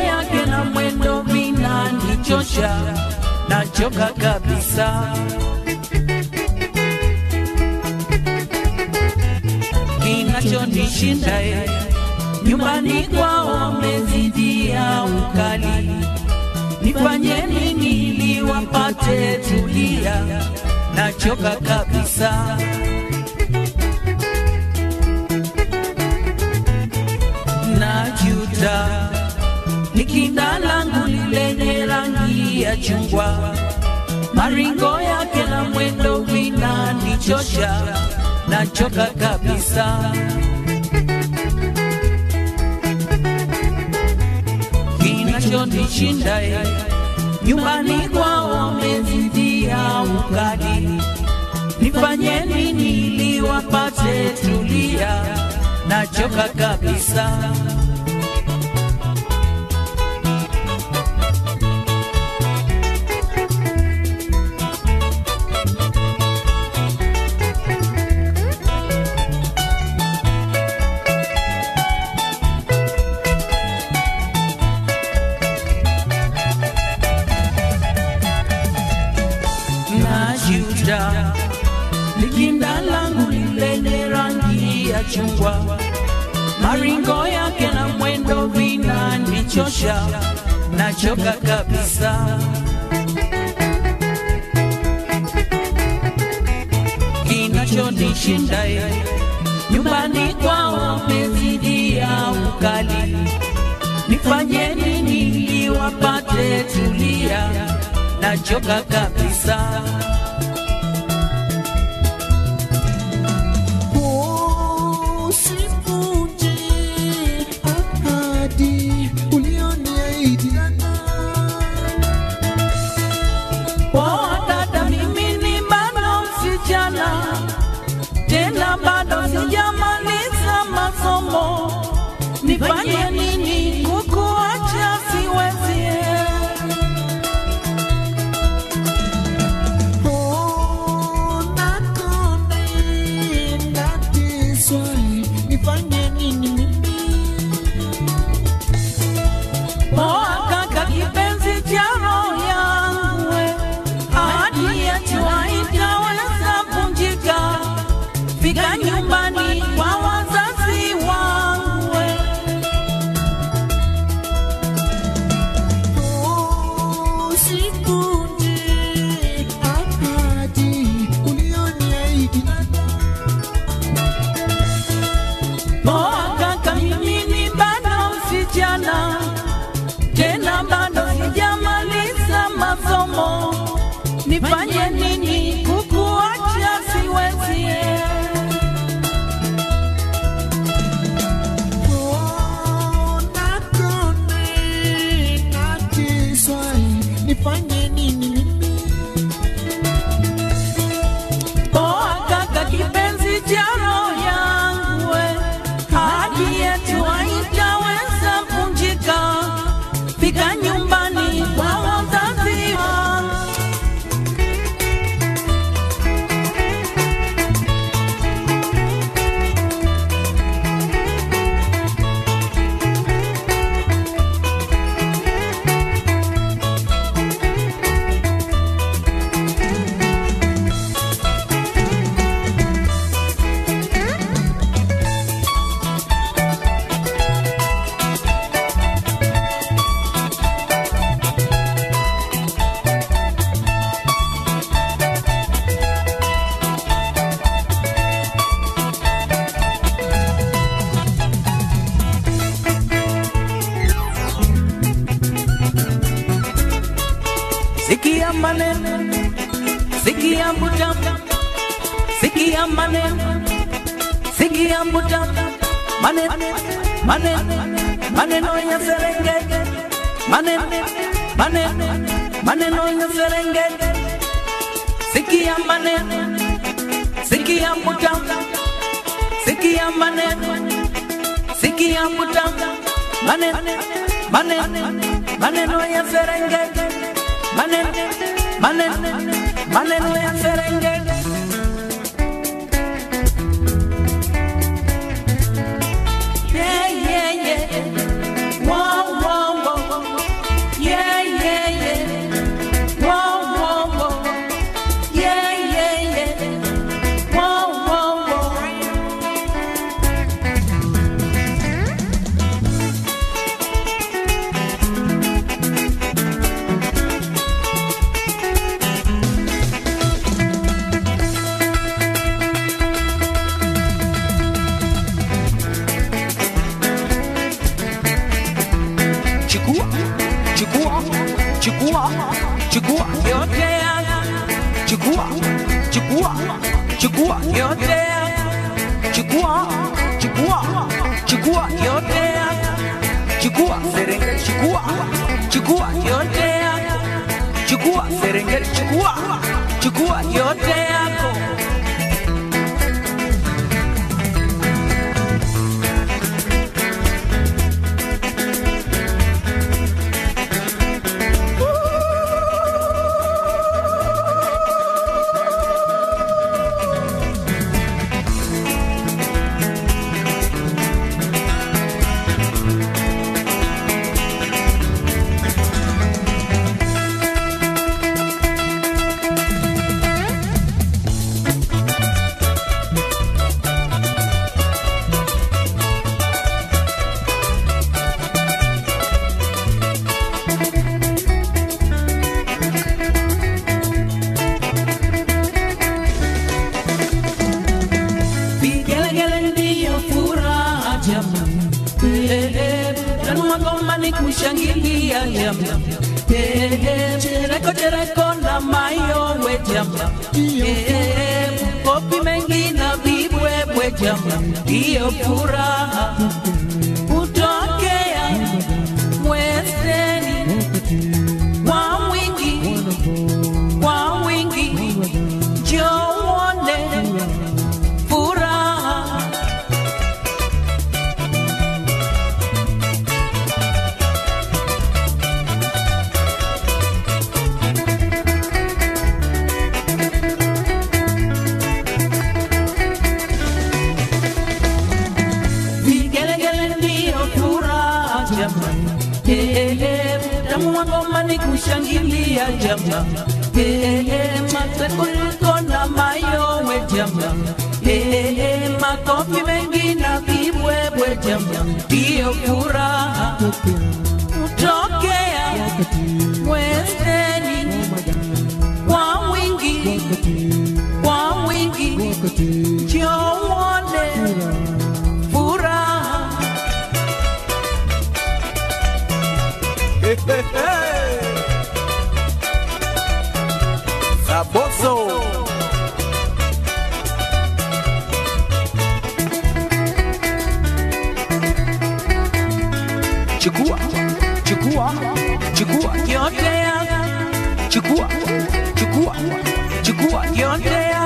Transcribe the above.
yake na mwendo vinanichosha, nachoka kabisa. Kinachonishinda e, nyumbani kwao wamezidia ukali, nifanye nini ili wapate tulia? Nachoka kabisa. Najuta nikinda langu rangi ya chungwa, maringo yake na mwendo vinanichosha, nachoka kabisa. Kinachonishinda e, nyumbani kwao wamezidia ukali, nifanye nini ili wapate tulia? Nachoka kabisa. Rangi ya chungwa, maringo yake na mwendo vinanichosha, nachoka kabisa. Kinachonishinda nyumbani kwao mezidia ukali, nifanye nini wapate tulia? Nachoka kabisa. Sigi amane, sigi ambuta, mane, mane, mane no ya serenge, mane, mane, mane no ya serenge. Sigi amane, sigi ambuta, sigi amane, sigi ambuta, mane, mane, mane no ya serenge, mane, mane, mane no ya serenge. Chukua, chukua yote yangu, chukua, chukua, chukua yote yangu, chukua, chukua, chukua yote chukua Serengeti, chukua, chukua yote chukua Serengeti, chukua, chukua yote jamani, Eh, eh, tanua ni kushangilia jamani, Eh, chereko chereko na mayowe jamani, kopi mengi na vibwebwe jamani, ndiyo furaha ngoma jama jamani, Eh, eh, na mayowe jama Eh, eh, makofi mengi na vibwebwe jama, ndiyo furaha kutokea chukua chukua chukua yote yangu chukua chukua chukua yote yangu